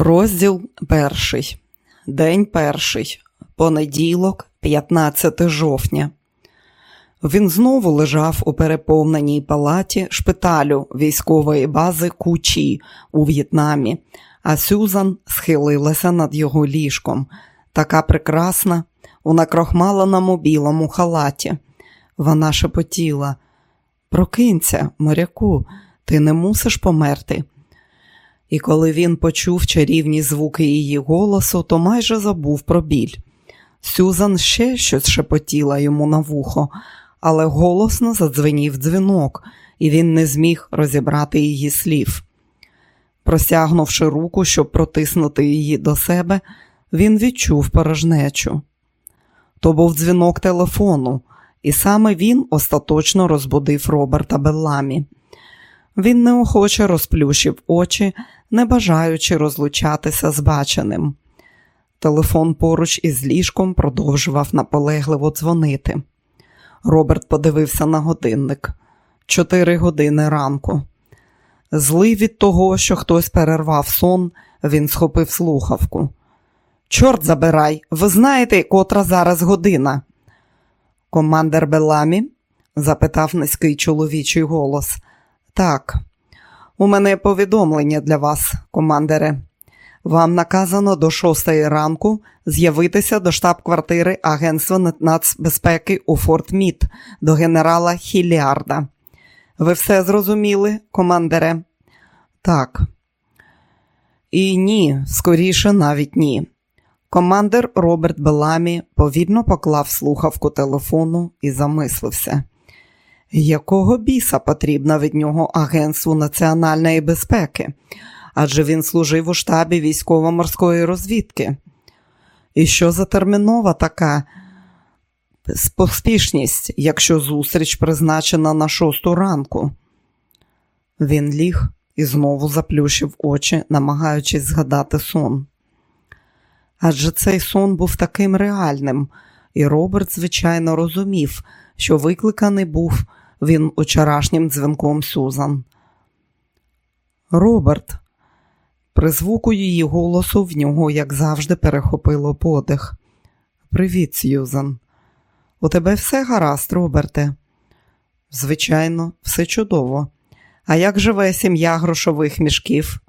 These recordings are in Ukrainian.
Розділ перший. День перший. Понеділок, 15 жовтня. Він знову лежав у переповненій палаті шпиталю військової бази Кучі у В'єтнамі, а Сюзан схилилася над його ліжком. Така прекрасна, у накрохмаленому білому халаті. Вона шепотіла: Прокинься, моряку, ти не мусиш померти. І коли він почув чарівні звуки її голосу, то майже забув про біль. Сюзан ще щось шепотіла йому на вухо, але голосно задзвенів дзвінок, і він не зміг розібрати її слів. Простягнувши руку, щоб протиснути її до себе, він відчув порожнечу. То був дзвінок телефону, і саме він остаточно розбудив Роберта Белламі. Він неохоче розплющив очі, не бажаючи розлучатися з баченим. Телефон поруч із ліжком продовжував наполегливо дзвонити. Роберт подивився на годинник чотири години ранку. Злий від того, що хтось перервав сон, він схопив слухавку. Чорт забирай, ви знаєте, котра зараз година. Командер Беламі? запитав низький чоловічий голос. Так, у мене повідомлення для вас, командире. Вам наказано до шостої ранку з'явитися до штаб-квартири Агентства нацбезпеки у Форт Мід до генерала Хіліарда. Ви все зрозуміли, командире? Так. І ні, скоріше навіть ні. Командир Роберт Беламі повільно поклав слухавку телефону і замислився. Якого біса потрібна від нього Агентству національної безпеки? Адже він служив у штабі військово-морської розвідки. І що за термінова така поспішність, якщо зустріч призначена на шосту ранку? Він ліг і знову заплющив очі, намагаючись згадати сон. Адже цей сон був таким реальним, і Роберт, звичайно, розумів, що викликаний був він учорашнім дзвінком Сюзан. Роберт, при звуку її голосу в нього, як завжди, перехопило подих. Привіт, Сьюзан. У тебе все гаразд, Роберте? Звичайно, все чудово. А як живе сім'я грошових мішків?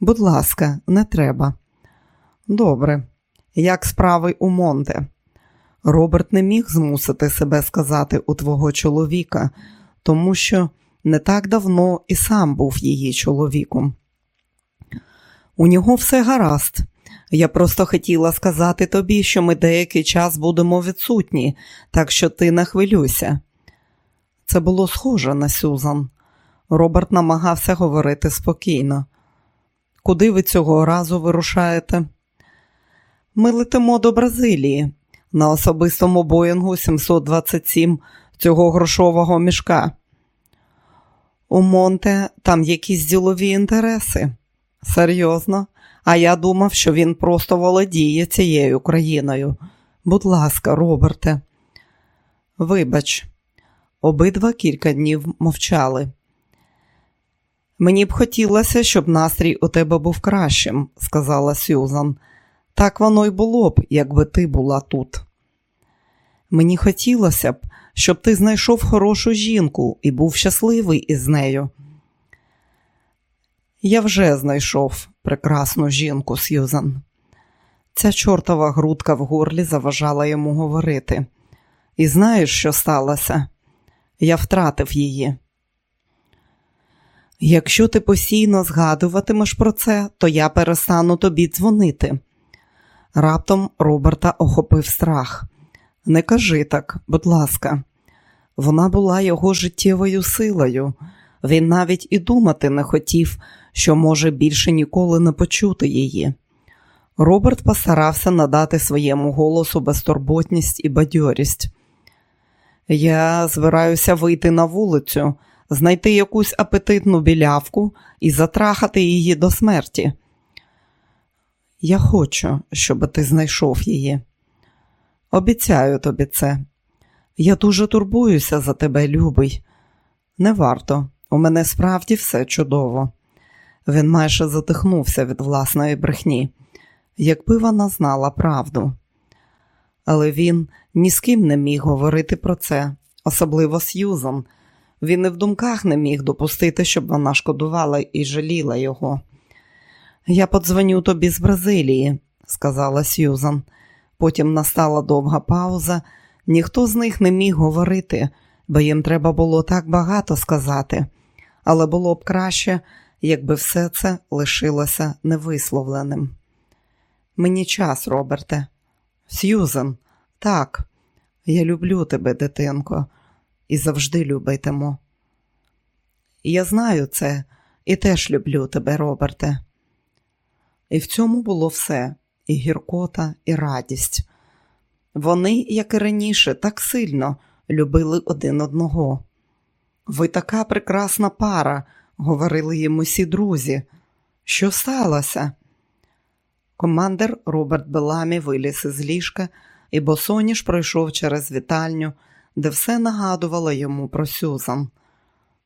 Будь ласка, не треба. Добре, як справи у Монте? Роберт не міг змусити себе сказати у твого чоловіка, тому що не так давно і сам був її чоловіком. У нього все гаразд. Я просто хотіла сказати тобі, що ми деякий час будемо відсутні, так що ти не хвилюйся. Це було схоже на Сюзан. Роберт намагався говорити спокійно. Куди ви цього разу вирушаєте? Ми летимо до Бразилії на особистому Боїнгу 727 цього грошового мішка. У Монте там якісь ділові інтереси. Серйозно, а я думав, що він просто володіє цією країною. Будь ласка, Роберте, вибач, обидва кілька днів мовчали. Мені б хотілося, щоб настрій у тебе був кращим, сказала Сюзан. Так воно й було б, якби ти була тут. Мені хотілося б, щоб ти знайшов хорошу жінку і був щасливий із нею. Я вже знайшов прекрасну жінку, Сьюзан. Ця чортова грудка в горлі заважала йому говорити. І знаєш, що сталося? Я втратив її. Якщо ти постійно згадуватимеш про це, то я перестану тобі дзвонити. Раптом Роберта охопив страх. Не кажи так, будь ласка, вона була його життєвою силою. Він навіть і думати не хотів, що може більше ніколи не почути її. Роберт постарався надати своєму голосу безтурботність і бадьорість. Я збираюся вийти на вулицю, знайти якусь апетитну білявку і затрахати її до смерті. Я хочу, щоб ти знайшов її. Обіцяю тобі це. Я дуже турбуюся за тебе, любий. Не варто, у мене справді все чудово. Він майже затихнувся від власної брехні, якби вона знала правду. Але він ні з ким не міг говорити про це, особливо Сьюзан. Він і в думках не міг допустити, щоб вона шкодувала і жаліла його. Я подзвоню тобі з Бразилії, сказала Сьюзан. Потім настала довга пауза. Ніхто з них не міг говорити, бо їм треба було так багато сказати, але було б краще, якби все це лишилося невисловленим. Мені час, Роберте. Сьюзен, так, я люблю тебе, дитинко, і завжди любитиму. Я знаю це і теж люблю тебе, Роберте. І в цьому було все і гіркота, і радість. Вони, як і раніше, так сильно любили один одного. Ви така прекрасна пара, говорили йому всі друзі. Що сталося? Командир Роберт Беламі виліз із ліжка, і босоніж пройшов через вітальню, де все нагадувало йому про Сюзан.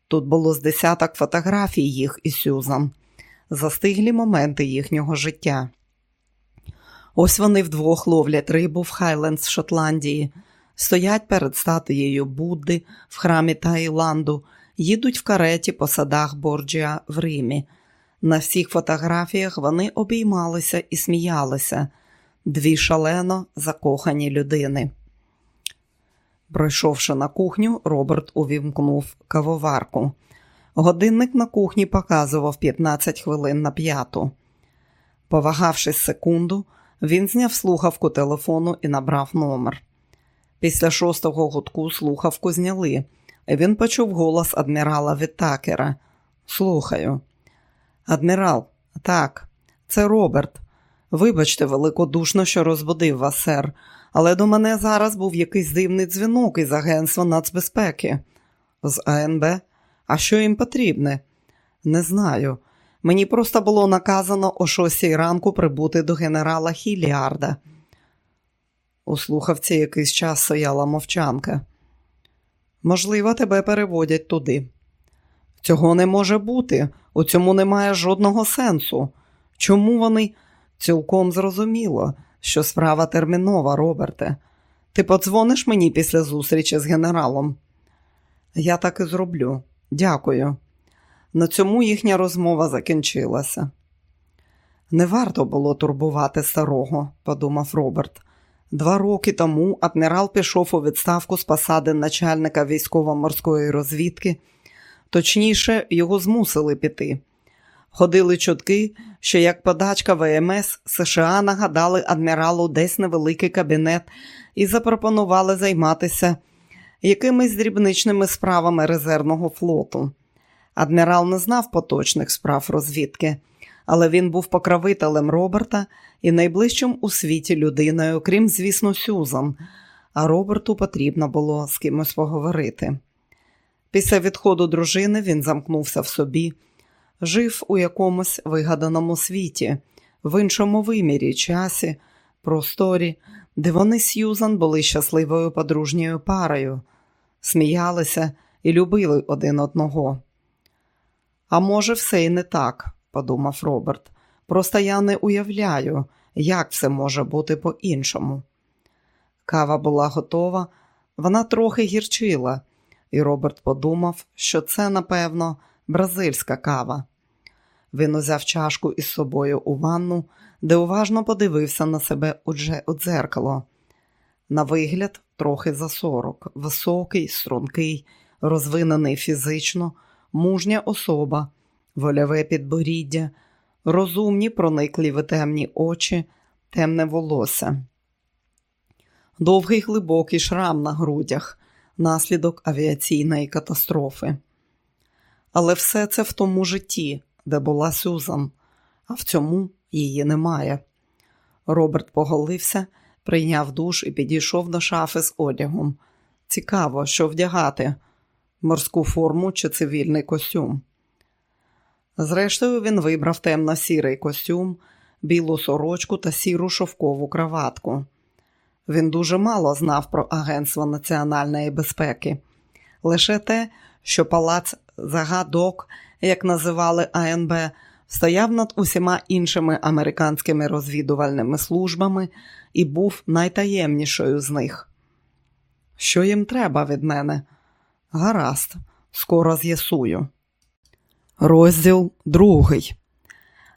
Тут було з десяток фотографій їх і Сюзан, застиглі моменти їхнього життя. Ось вони вдвох ловлять рибу в Хайлендс Шотландії, стоять перед статуєю Будди в храмі Таїланду, їдуть в кареті по садах Борджіа в Римі. На всіх фотографіях вони обіймалися і сміялися, дві шалено закохані людини. Пройшовши на кухню, Роберт увімкнув кавоварку. Годинник на кухні показував 15 хвилин на п'яту. Повагавшись секунду, він зняв слухавку телефону і набрав номер. Після шостого гудку слухавку зняли, і він почув голос адмірала Вітакера. Слухаю. Адмірал, так, це Роберт. Вибачте, великодушно, що розбудив вас, сер, але до мене зараз був якийсь дивний дзвінок із Агентства нацбезпеки. З АНБ? А що їм потрібне? Не знаю. Мені просто було наказано о шостій ранку прибути до генерала Хіліарда. У слухавці якийсь час стояла мовчанка. Можливо, тебе переводять туди. Цього не може бути, у цьому немає жодного сенсу. Чому вони цілком зрозуміло, що справа термінова, Роберте? Ти подзвониш мені після зустрічі з генералом? Я так і зроблю. Дякую. На цьому їхня розмова закінчилася. Не варто було турбувати старого, подумав Роберт. Два роки тому адмірал пішов у відставку з посади начальника військово-морської розвідки, точніше, його змусили піти. Ходили чутки, що як подачка ВМС США нагадали адміралу десь невеликий кабінет і запропонували займатися якимись дрібничними справами резервного флоту. Адмірал не знав поточних справ розвідки, але він був покровителем Роберта і найближчим у світі людиною, крім, звісно, Сюзан, а Роберту потрібно було з кимось поговорити. Після відходу дружини він замкнувся в собі, жив у якомусь вигаданому світі, в іншому вимірі, часі, просторі, де вони з Сьюзан були щасливою подружньою парою, сміялися і любили один одного. А може, все і не так, подумав Роберт. Просто я не уявляю, як все може бути по-іншому. Кава була готова, вона трохи гірчила, і Роберт подумав, що це, напевно, бразильська кава. Він узяв чашку із собою у ванну, де уважно подивився на себе у дзеркало. На вигляд, трохи за сорок, високий, стрункий, розвинений фізично мужня особа, вольове підборіддя, розумні, проникливі темні очі, темне волосся. Довгий глибокий шрам на грудях, наслідок авіаційної катастрофи. Але все це в тому житті, де була Сюзан, а в цьому її немає. Роберт поголився, прийняв душ і підійшов до шафи з одягом. Цікаво, що вдягати морську форму чи цивільний костюм. Зрештою, він вибрав темно-сірий костюм, білу сорочку та сіру шовкову краватку. Він дуже мало знав про Агентство національної безпеки, лише те, що палац загадок, як називали АНБ, стояв над усіма іншими американськими розвідувальними службами і був найтаємнішою з них. Що їм треба від мене? Гаразд, скоро з'ясую. Розділ другий.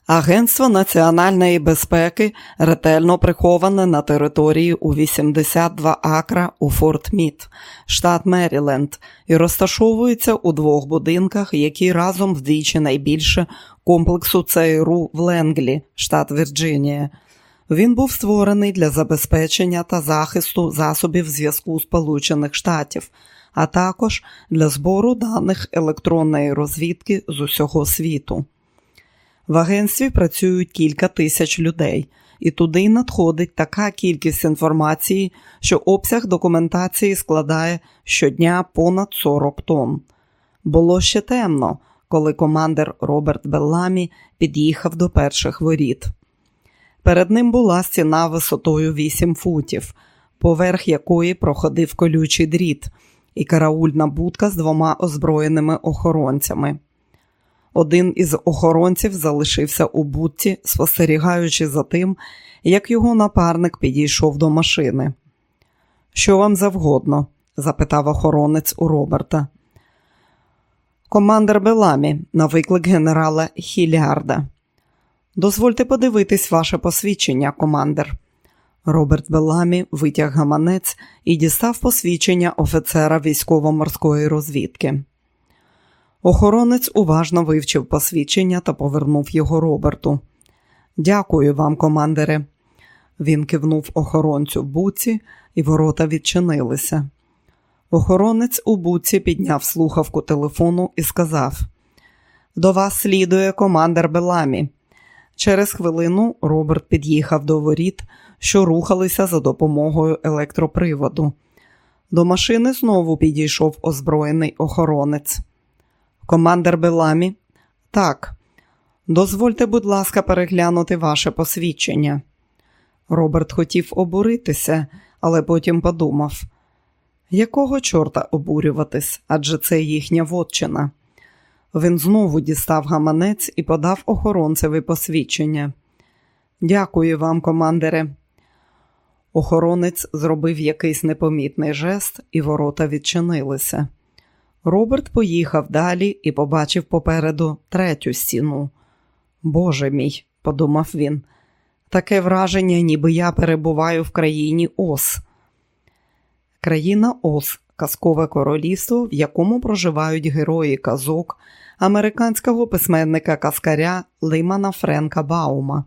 Агентство національної безпеки ретельно приховане на території у 82 акра у Форт Мід, штат Меріленд, і розташовується у двох будинках, які разом вдвічі найбільше комплексу ЦРУ в Ленглі, штат Вірджинія. Він був створений для забезпечення та захисту засобів зв'язку Сполучених Штатів, а також для збору даних електронної розвідки з усього світу. В агентстві працюють кілька тисяч людей, і туди надходить така кількість інформації, що обсяг документації складає щодня понад 40 тонн. Було ще темно, коли командир Роберт Белламі під'їхав до перших воріт. Перед ним була стіна висотою 8 футів, поверх якої проходив колючий дріт, і караульна будка з двома озброєними охоронцями. Один із охоронців залишився у будці, спостерігаючи за тим, як його напарник підійшов до машини. Що вам завгодно? запитав охоронець у Роберта. Командир Беламі на виклик генерала Хілярда. Дозвольте подивитись ваше посвідчення, командир. Роберт Беламі витяг гаманець і дістав посвідчення офіцера військово-морської розвідки. Охоронець уважно вивчив посвідчення та повернув його Роберту. Дякую вам, командире. Він кивнув охоронцю в буці, і ворота відчинилися. Охоронець у буці підняв слухавку телефону і сказав: До вас слідує командир Беламі. Через хвилину Роберт під'їхав до воріт, що рухалися за допомогою електроприводу. До машини знову підійшов озброєний охоронець. Командир Беламі? Так. Дозвольте, будь ласка, переглянути ваше посвідчення. Роберт хотів обуритися, але потім подумав, якого чорта обурюватись, адже це їхня вотчина. Він знову дістав гаманець і подав охоронцеві посвідчення. Дякую вам, командире. Охоронець зробив якийсь непомітний жест, і ворота відчинилися. Роберт поїхав далі і побачив попереду третю стіну. Боже мій, подумав він, таке враження, ніби я перебуваю в країні Ос. Країна Ос казкове королівство, в якому проживають герої казок американського письменника каскаря Лимана Френка Баума.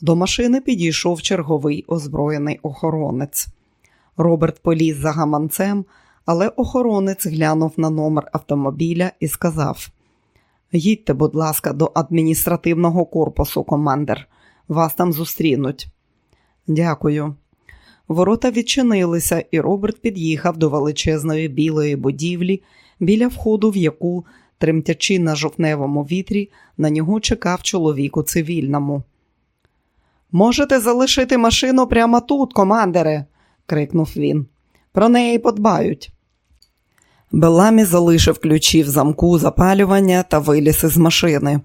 До машини підійшов черговий озброєний охоронець. Роберт поліз за гаманцем але охоронець глянув на номер автомобіля і сказав: Їдьте, будь ласка, до адміністративного корпусу, командир. Вас там зустрінуть. Дякую. Ворота відчинилися, і Роберт під'їхав до величезної білої будівлі, біля входу, в яку, тремтячи на жовтневому вітрі, на нього чекав чоловік у цивільному. Можете залишити машину прямо тут, командире, крикнув він. Про неї подбають. Беламі залишив ключі в замку запалювання та виліз із машини.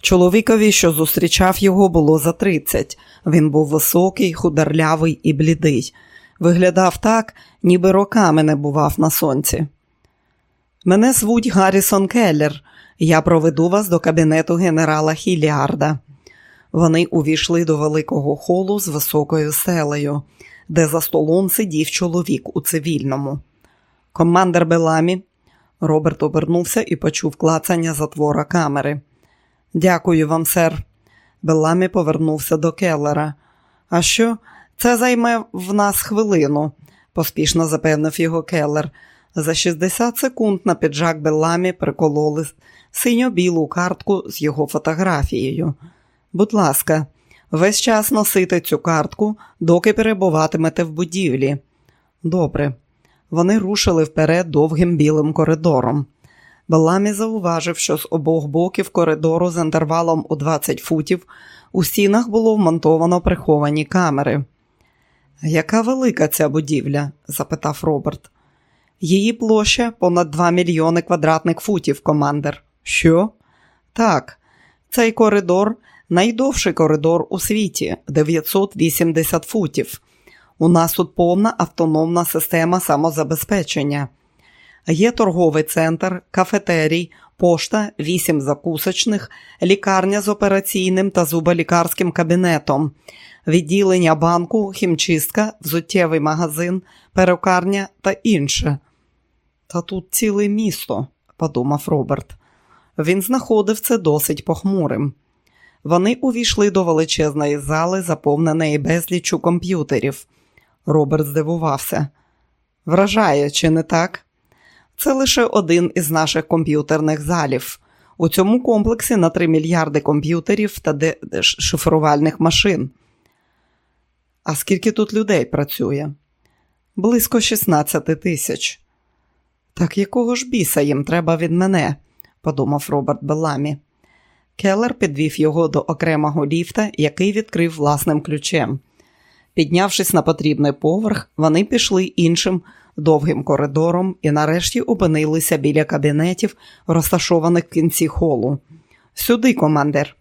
Чоловікові, що зустрічав його, було за 30. Він був високий, хударлявий і блідий. Виглядав так, ніби роками не бував на сонці. Мене звуть Гаррісон Келлер. Я проведу вас до кабінету генерала Хіліарда. Вони увійшли до великого холу з високою селею, де за столом сидів чоловік у цивільному. Командир Беламі. Роберт обернувся і почув клацання затвора камери. Дякую вам, сер. Беламі повернувся до Келлера. А що? Це займе в нас хвилину, поспішно запевнив його Келлер. За 60 секунд на піджак Беламі прикололи синьо-білу картку з його фотографією. Будь ласка, весь час носите цю картку, доки перебуватимете в будівлі. Добре. Вони рушили вперед довгим білим коридором. Беламі зауважив, що з обох боків коридору з інтервалом у 20 футів у стінах було вмонтовано приховані камери. Яка велика ця будівля? запитав Роберт. Її площа понад 2 мільйони квадратних футів, командир. Що? Так, Цей коридор найдовший коридор у світі 980 футів. У нас тут повна автономна система самозабезпечення. Є торговий центр, кафетерій, пошта, вісім закусочних, лікарня з операційним та зуболікарським кабінетом, відділення банку, хімчистка, взуттєвий магазин, перукарня та інше. Та тут ціле місто, подумав Роберт. Він знаходив це досить похмурим. Вони увійшли до величезної зали, заповненої безліччю комп'ютерів. Роберт здивувався. Вражає, чи не так? Це лише один із наших комп'ютерних залів. У цьому комплексі на 3 мільярди комп'ютерів та шифрувальних машин. А скільки тут людей працює? Близько 16 тисяч. Так якого ж біса їм треба від мене? подумав Роберт Беламі. Келлер підвів його до окремого ліфта, який відкрив власним ключем. Піднявшись на потрібний поверх, вони пішли іншим довгим коридором і нарешті опинилися біля кабінетів, розташованих в кінці холу. Сюди, командир.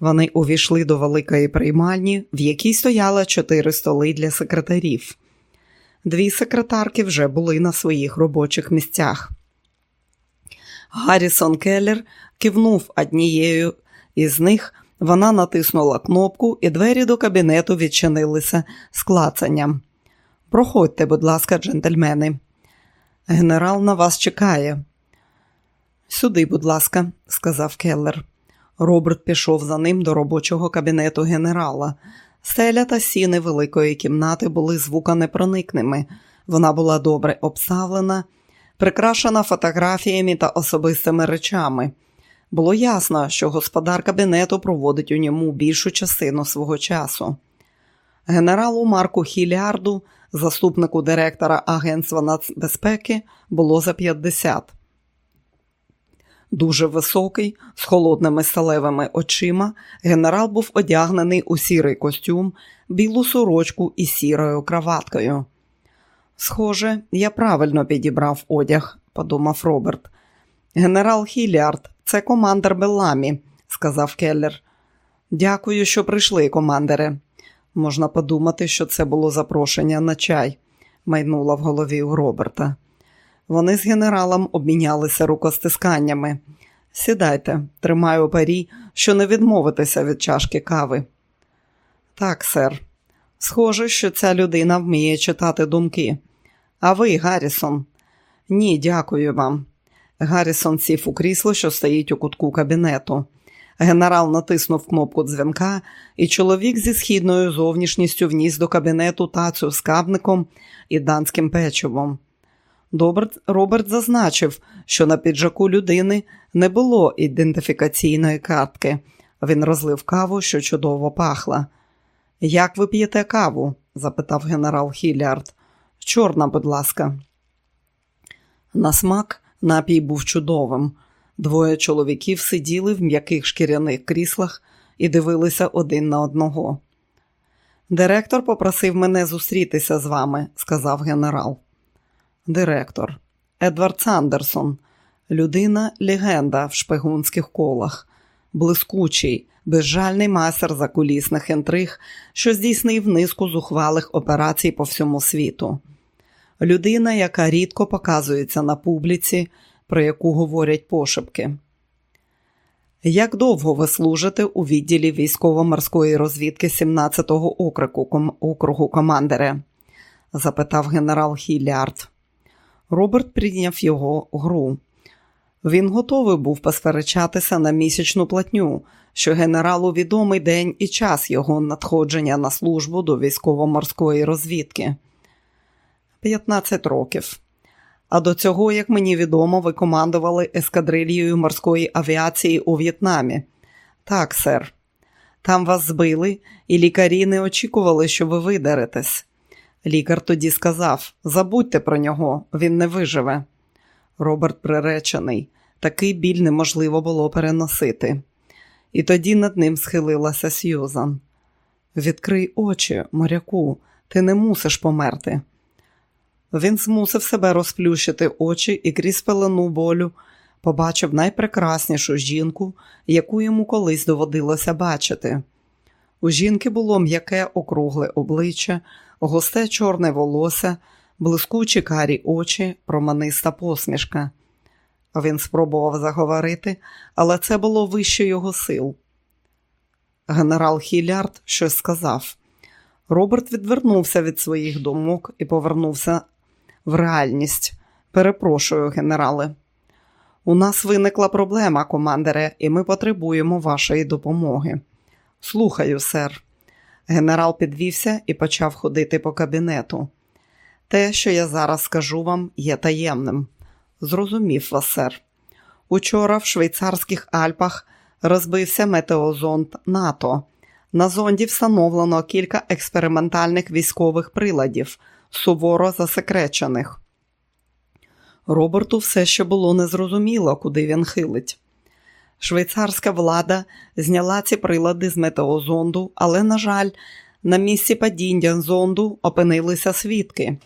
Вони увійшли до великої приймальні, в якій стояло чотири столи для секретарів. Дві секретарки вже були на своїх робочих місцях. Гаррісон Келлер кивнув однією із них, вона натиснула кнопку, і двері до кабінету відчинилися з клацанням. Проходьте, будь ласка, джентльмени. Генерал на вас чекає. Сюди, будь ласка, сказав Келлер. Роберт пішов за ним до робочого кабінету генерала. Селя та сіни великої кімнати були звуконепроникними. Вона була добре обставлена, прикрашена фотографіями та особистими речами. Було ясно, що господар кабінету проводить у ньому більшу частину свого часу. Генералу Марку Хілярду, заступнику директора Агентства нацбезпеки, було за 50. Дуже високий, з холодними сталевими очима, генерал був одягнений у сірий костюм, білу сорочку і сірою краваткою. Схоже, я правильно підібрав одяг, подумав Роберт. Генерал Хілярд, це командир Белламі, сказав Келлер. Дякую, що прийшли, командире. Можна подумати, що це було запрошення на чай, майнула в голові у Роберта. Вони з генералом обмінялися рукостисканнями. Сідайте, тримаю парі, що не відмовитися від чашки кави. Так, сер. Схоже, що ця людина вміє читати думки. А ви, Гаррісон? Ні, дякую вам. Гаррісон сів у крісло, що стоїть у кутку кабінету. Генерал натиснув кнопку дзвінка, і чоловік зі східною зовнішністю вніс до кабінету тацю з кабником і данським печивом. Доберт, Роберт зазначив, що на піджаку людини не було ідентифікаційної картки. Він розлив каву, що чудово пахла. Як ви п'єте каву? запитав генерал Хілярд. Чорна, будь ласка. На смак напій був чудовим. Двоє чоловіків сиділи в м'яких шкіряних кріслах і дивилися один на одного. Директор попросив мене зустрітися з вами, сказав генерал. Директор Едвард Сандерсон, людина легенда в шпигунських колах, блискучий, безжальний майстер закулісних інтриг, що здійснив низку зухвалих операцій по всьому світу. Людина, яка рідко показується на публіці, про яку говорять пошепки. Як довго ви служите у відділі військово-морської розвідки 17-го округу, округу командире? запитав генерал Хілярд. Роберт прийняв його гру. Він готовий був посперечатися на місячну платню, що генералу відомий день і час його надходження на службу до військово-морської розвідки. 15 років. А до цього, як мені відомо, ви командували ескадрильєю морської авіації у В'єтнамі. Так, сер. Там вас збили, і лікарі не очікували, що ви видаретесь. Лікар тоді сказав: забудьте про нього, він не виживе. Роберт приречений, такий біль неможливо було переносити. І тоді над ним схилилася Сьюзан. Відкрий очі, моряку, ти не мусиш померти. Він змусив себе розплющити очі і крізь пелену болю побачив найпрекраснішу жінку, яку йому колись доводилося бачити. У жінки було м'яке округле обличчя, густе чорне волосся, блискучі карі очі, проманиста посмішка. Він спробував заговорити, але це було вище його сил. Генерал Хілярд щось сказав. Роберт відвернувся від своїх думок і повернувся в реальність. Перепрошую, генерале. У нас виникла проблема, командире, і ми потребуємо вашої допомоги. Слухаю, сер. Генерал підвівся і почав ходити по кабінету. Те, що я зараз скажу вам, є таємним. Зрозумів вас, сер. Учора в швейцарських Альпах розбився метеозонд НАТО. На зонді встановлено кілька експериментальних військових приладів, суворо засекречених. Роберту все ще було незрозуміло, куди він хилить. Швейцарська влада зняла ці прилади з метеозонду, але, на жаль, на місці падіння зонду опинилися свідки.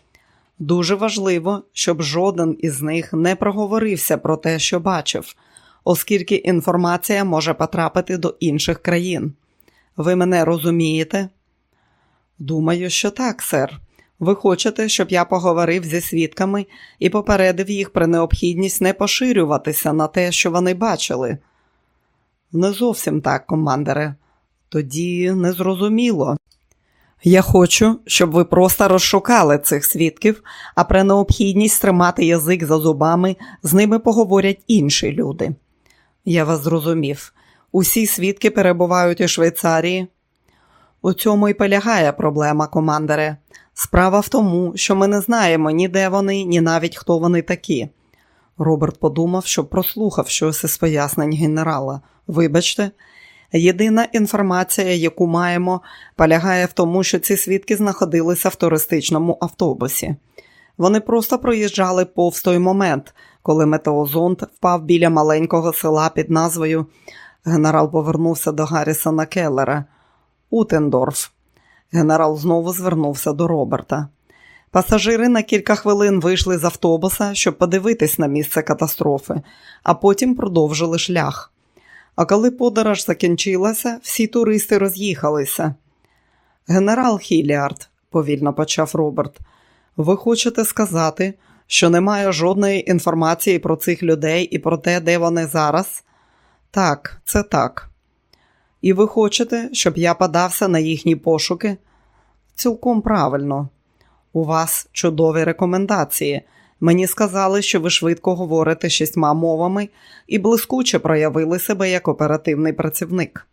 Дуже важливо, щоб жоден із них не проговорився про те, що бачив, оскільки інформація може потрапити до інших країн. Ви мене розумієте? Думаю, що так, сер. Ви хочете, щоб я поговорив зі свідками і попередив їх про необхідність не поширюватися на те, що вони бачили. Не зовсім так, командире. Тоді незрозуміло. Я хочу, щоб ви просто розшукали цих свідків, а про необхідність тримати язик за зубами з ними поговорять інші люди. Я вас зрозумів. Усі свідки перебувають у Швейцарії. У цьому і полягає проблема, командире. Справа в тому, що ми не знаємо ні де вони, ні навіть хто вони такі. Роберт подумав, що прослухав щось із пояснень генерала. Вибачте, єдина інформація, яку маємо, полягає в тому, що ці свідки знаходилися в туристичному автобусі. Вони просто проїжджали повз той момент, коли метеозонд впав біля маленького села під назвою. Генерал повернувся до Гаррісона Келлера. Утендорф. Генерал знову звернувся до Роберта. Пасажири на кілька хвилин вийшли з автобуса, щоб подивитись на місце катастрофи, а потім продовжили шлях. А коли подорож закінчилася, всі туристи роз'їхалися. Генерал Хіліард, повільно почав Роберт, ви хочете сказати, що немає жодної інформації про цих людей і про те, де вони зараз? Так, це так. І ви хочете, щоб я подався на їхні пошуки? Цілком правильно. У вас чудові рекомендації. Мені сказали, що ви швидко говорите шістьма мовами і блискуче проявили себе як оперативний працівник.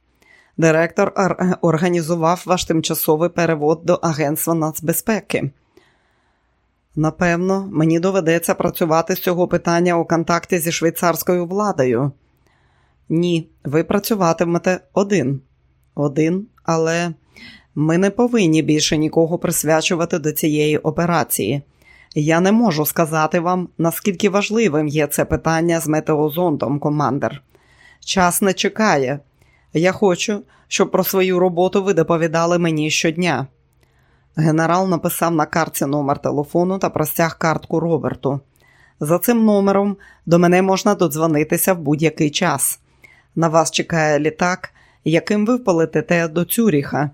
Директор організував ваш тимчасовий перевод до Агентства нацбезпеки. Напевно, мені доведеться працювати з цього питання у контакті зі швейцарською владою. Ні, ви працюватимете один. Один, але ми не повинні більше нікого присвячувати до цієї операції. Я не можу сказати вам, наскільки важливим є це питання з метеозондом, командир. Час не чекає. Я хочу, щоб про свою роботу ви доповідали мені щодня. Генерал написав на картці номер телефону та простяг картку Роберту. За цим номером до мене можна додзвонитися в будь-який час. На вас чекає літак, яким ви полетите до Цюріха.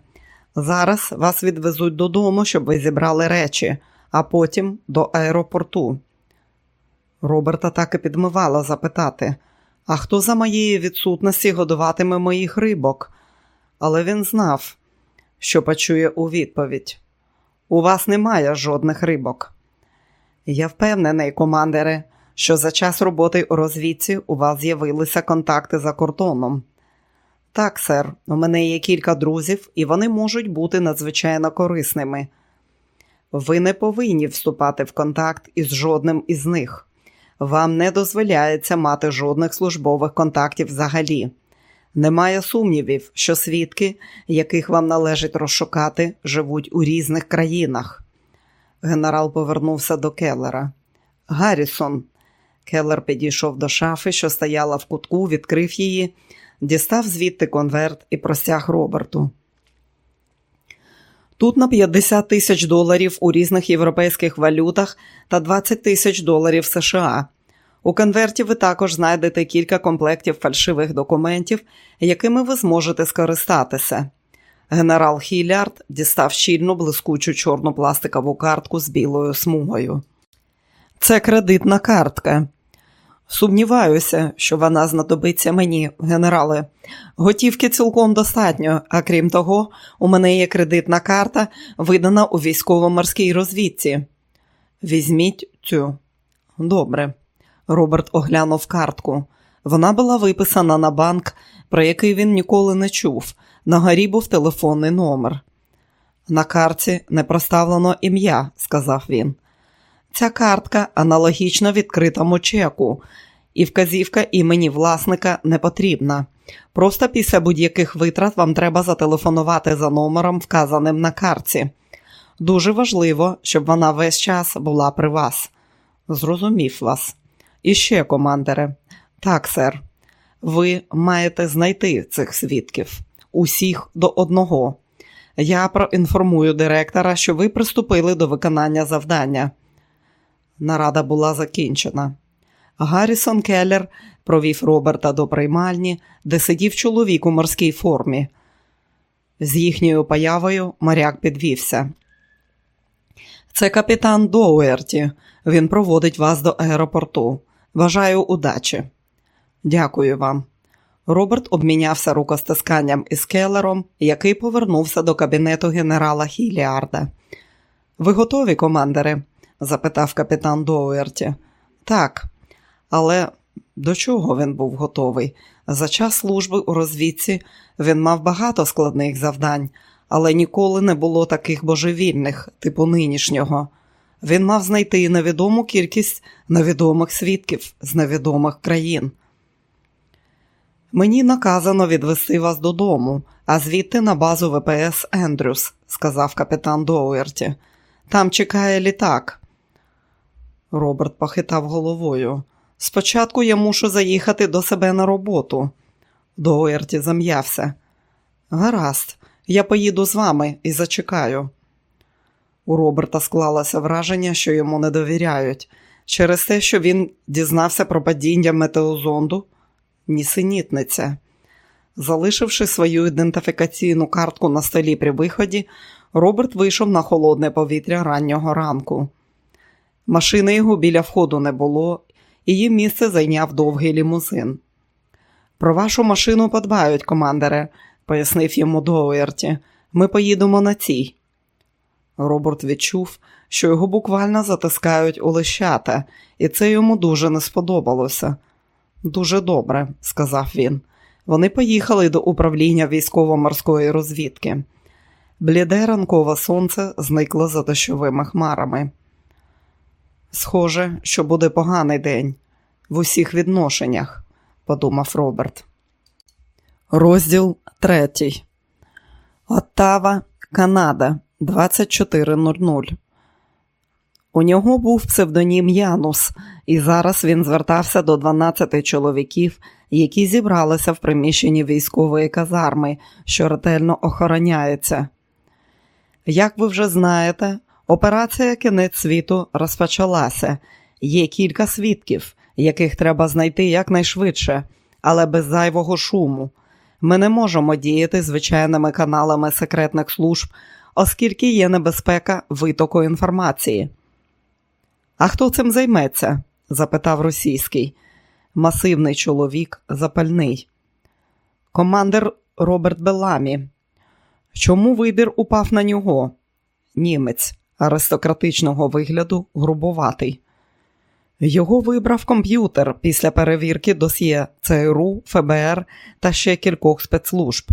Зараз вас відвезуть додому, щоб ви зібрали речі, а потім до аеропорту. Роберта так і підмивала запитати, а хто за моєї відсутності годуватиме моїх рибок? Але він знав, що почує у відповідь: У вас немає жодних рибок. Я впевнений, командире, що за час роботи у розвідці у вас з'явилися контакти за кордоном. Так, сер, у мене є кілька друзів, і вони можуть бути надзвичайно корисними. Ви не повинні вступати в контакт із жодним із них. Вам не дозволяється мати жодних службових контактів взагалі. Немає сумнівів, що свідки, яких вам належить розшукати, живуть у різних країнах. Генерал повернувся до Келлера. Гаррісон. Келлер підійшов до шафи, що стояла в кутку, відкрив її дістав звідти конверт і простяг Роберту. Тут на 50 тисяч доларів у різних європейських валютах та 20 тисяч доларів США. У конверті ви також знайдете кілька комплектів фальшивих документів, якими ви зможете скористатися. Генерал Хілярд дістав щільну блискучу чорну пластикову картку з білою смугою. Це кредитна картка. Сумніваюся, що вона знадобиться мені, генерале. Готівки цілком достатньо, а крім того, у мене є кредитна карта, видана у військово-морській розвідці. Візьміть цю. Добре. Роберт оглянув картку. Вона була виписана на банк, про який він ніколи не чув. На горі був телефонний номер. На картці не проставлено ім'я, сказав він. Ця картка аналогічна відкритому чеку, і вказівка імені власника не потрібна. Просто після будь-яких витрат вам треба зателефонувати за номером, вказаним на картці. Дуже важливо, щоб вона весь час була при вас. Зрозумів вас. І ще, командире, так, сер, ви маєте знайти цих свідків, усіх до одного. Я проінформую директора, що ви приступили до виконання завдання. Нарада була закінчена. Гаррісон Келлер провів Роберта до приймальні, де сидів чоловік у морській формі. З їхньою появою моряк підвівся. Це капітан Доуерті. Він проводить вас до аеропорту. Бажаю удачі. Дякую вам. Роберт обмінявся рукостисканням із Келлером, який повернувся до кабінету генерала Хіліарда. Ви готові, командире? Запитав капітан Доуерті. Так, але до чого він був готовий? За час служби у розвідці він мав багато складних завдань, але ніколи не було таких божевільних, типу нинішнього. Він мав знайти невідому кількість невідомих свідків з невідомих країн. Мені наказано відвести вас додому, а звідти на базу ВПС Ендрюс, сказав капітан Доуерті. Там чекає літак. Роберт похитав головою. Спочатку я мушу заїхати до себе на роботу. Доуерті зам'явся. Гаразд, я поїду з вами і зачекаю. У Роберта склалося враження, що йому не довіряють. Через те, що він дізнався про падіння метеозонду, нісенітниця. Залишивши свою ідентифікаційну картку на столі при виході, Роберт вийшов на холодне повітря раннього ранку. Машини його біля входу не було, її місце зайняв довгий лімузин. Про вашу машину подбають, командире, пояснив йому Доуерті. Ми поїдемо на цій. Роберт відчув, що його буквально затискають у лищата, і це йому дуже не сподобалося. Дуже добре, сказав він. Вони поїхали до управління військово-морської розвідки. Бліде ранкове сонце зникло за дощовими хмарами. Схоже, що буде поганий день в усіх відношеннях, подумав Роберт. Розділ третій. Оттава, Канада, 24.00. У нього був псевдонім Янус, і зараз він звертався до 12 чоловіків, які зібралися в приміщенні військової казарми, що ретельно охороняється. Як ви вже знаєте, операція Кінець світу розпочалася. Є кілька свідків, яких треба знайти якнайшвидше, але без зайвого шуму. Ми не можемо діяти звичайними каналами секретних служб, оскільки є небезпека витоку інформації. А хто цим займеться? запитав російський. Масивний чоловік, запальний. Командир Роберт Беламі. Чому вибір упав на нього? Німець аристократичного вигляду, грубуватий. Його вибрав комп'ютер після перевірки досьє ЦРУ, ФБР та ще кількох спецслужб.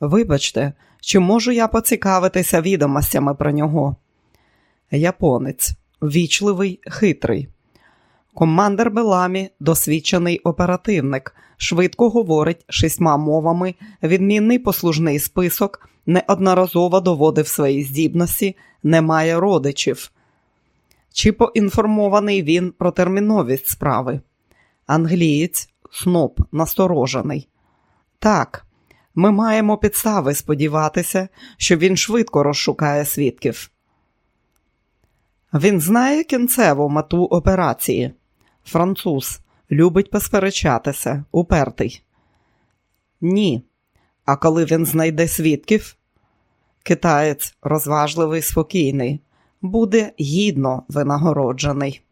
Вибачте, чи можу я поцікавитися відомостями про нього? Японець, вічливий, хитрий. Командир Беламі досвідчений оперативник, швидко говорить шістьма мовами, відмінний послужний список, неодноразово доводив свої здібності, не має родичів. Чи поінформований він про терміновість справи? Англієць, сноб, насторожений. Так, ми маємо підстави сподіватися, що він швидко розшукає свідків. Він знає кінцеву мету операції. Француз любить посперечатися, упертий. Ні. А коли він знайде свідків? Китаєць розважливий, спокійний, буде гідно винагороджений.